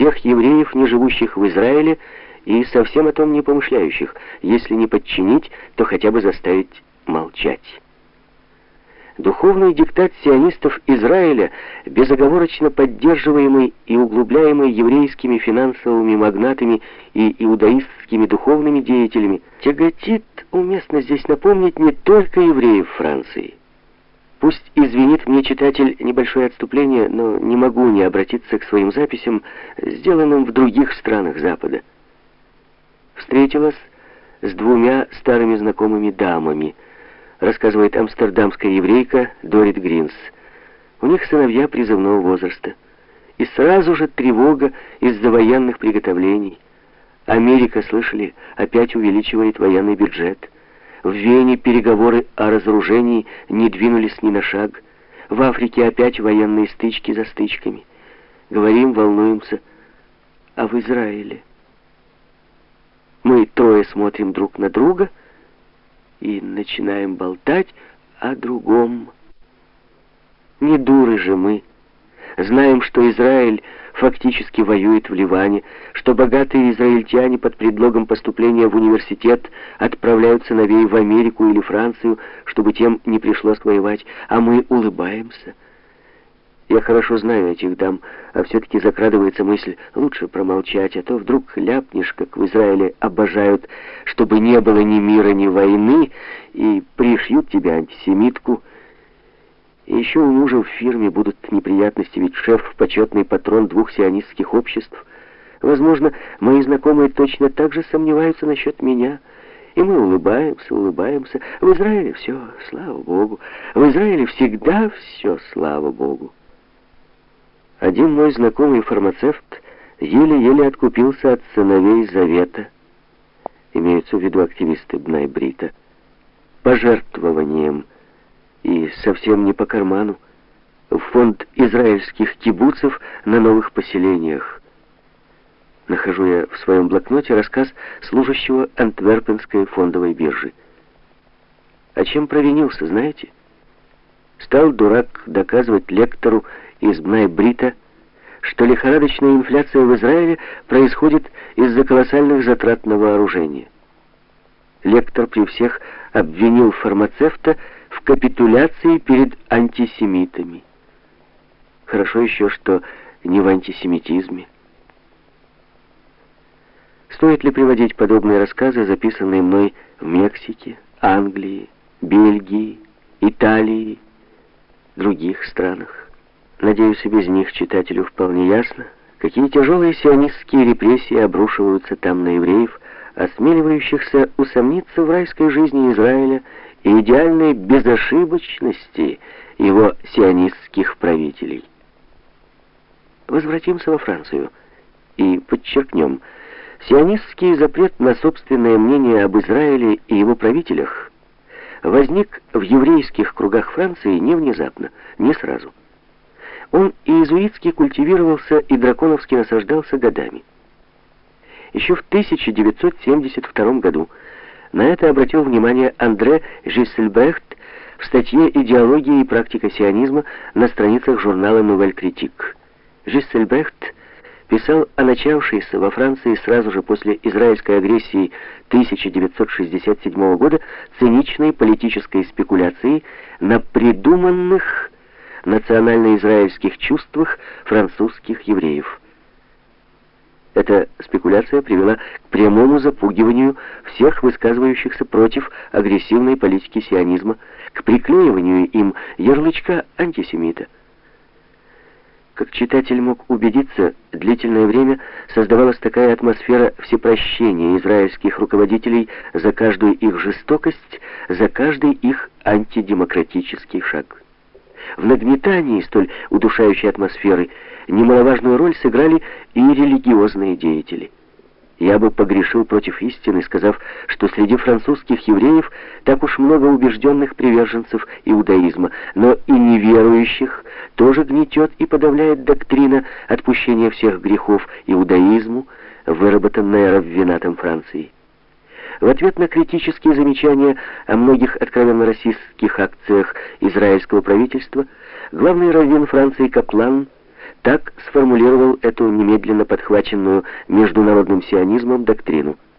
всех евреев, не живущих в Израиле, и совсем о том не помышляющих, если не подчинить, то хотя бы заставить молчать. Духовный диктат сионистов Израиля, безоговорочно поддерживаемый и углубляемый еврейскими финансовыми магнатами и иудаистскими духовными деятелями, тяготит, уместно здесь напомнить, не только евреев Франции. Пусть извинит мне читатель небольшое отступление, но не могу не обратиться к своим записям, сделанным в других странах Запада. Встретилась с двумя старыми знакомыми дамами – рассказывает амстердамская еврейка Дорит Гринс. У них сыновья призывного возраста. И сразу же тревога из-за военных приготовлений. Америка, слышали, опять увеличивает военный бюджет. В Вене переговоры о разоружении не двинулись ни на шаг. В Африке опять военные стычки за стычками. Говорим, волнуемся. А в Израиле? Мы трое смотрим друг на друга — и начинаем болтать о другом. Не дуры же мы. Знаем, что Израиль фактически воюет в Ливане, что богатые израильтяне под предлогом поступления в университет отправляют сыновей в Америку или Францию, чтобы тем не пришлось воевать, а мы улыбаемся. Я хорошо знаю этих дам, а все-таки закрадывается мысль, лучше промолчать, а то вдруг ляпнешь, как в Израиле обожают, чтобы не было ни мира, ни войны, и пришьют тебя антисемитку. И еще у мужа в фирме будут неприятности, ведь шеф — почетный патрон двух сионистских обществ. Возможно, мои знакомые точно так же сомневаются насчет меня. И мы улыбаемся, улыбаемся. В Израиле все, слава Богу. В Израиле всегда все, слава Богу. Один мой знакомый фармацевт еле-еле откупился от сыновей Завета, имеются в виду активисты Бнайбрита, пожертвованием и совсем не по карману, в фонд израильских кибуцев на новых поселениях. Нахожу я в своем блокноте рассказ служащего Антверпенской фондовой биржи. А чем провинился, знаете? Стал дурак доказывать лектору из Бнайбрита, что лихорадочная инфляция в Израиле происходит из-за колоссальных затрат на вооружение. Лектор при всех обвинил фармацевта капитуляции перед антисемитами. Хорошо еще, что не в антисемитизме. Стоит ли приводить подобные рассказы, записанные мной в Мексике, Англии, Бельгии, Италии, других странах? Надеюсь, и без них читателю вполне ясно, какие тяжелые сионистские репрессии обрушиваются там на евреев, осмеливающихся усомниться в райской жизни Израиля и идеальной безошибочности его сионистских правителей. Возвратимся во Францию и подчеркнем, сионистский запрет на собственное мнение об Израиле и его правителях возник в еврейских кругах Франции не внезапно, не сразу. Он иезуитски культивировался, и драконовски насаждался годами. Еще в 1972 году на это обратил внимание Андре Жиссельбрехт в статье «Идеология и практика сионизма» на страницах журнала «Нувель Критик». Жиссельбрехт писал о начавшейся во Франции сразу же после израильской агрессии 1967 года циничной политической спекуляции на придуманных национально-израильских чувствах французских евреев. Эта спекуляция привела к прямому запугиванию всех высказывающихся против агрессивной политики сионизма, к приклеиванию им ярлычка антисемита. Как читатель мог убедиться, длительное время создавалась такая атмосфера всепрощения израильских руководителей за каждую их жестокость, за каждый их антидемократический шаг. В нагнетании столь удушающей атмосферы немаловажную роль сыграли и религиозные деятели. Я бы погрешил против истины, сказав, что среди французских евреев так уж много убежденных приверженцев иудаизма, но и неверующих тоже гнетет и подавляет доктрина отпущения всех грехов иудаизму, выработанная раввинатом Франции. В ответ на критические замечания о многих откровенно расистских акциях израильского правительства, главный раввин Франции Каплан так сформулировал эту немедленно подхваченную международным сионизмом доктрину –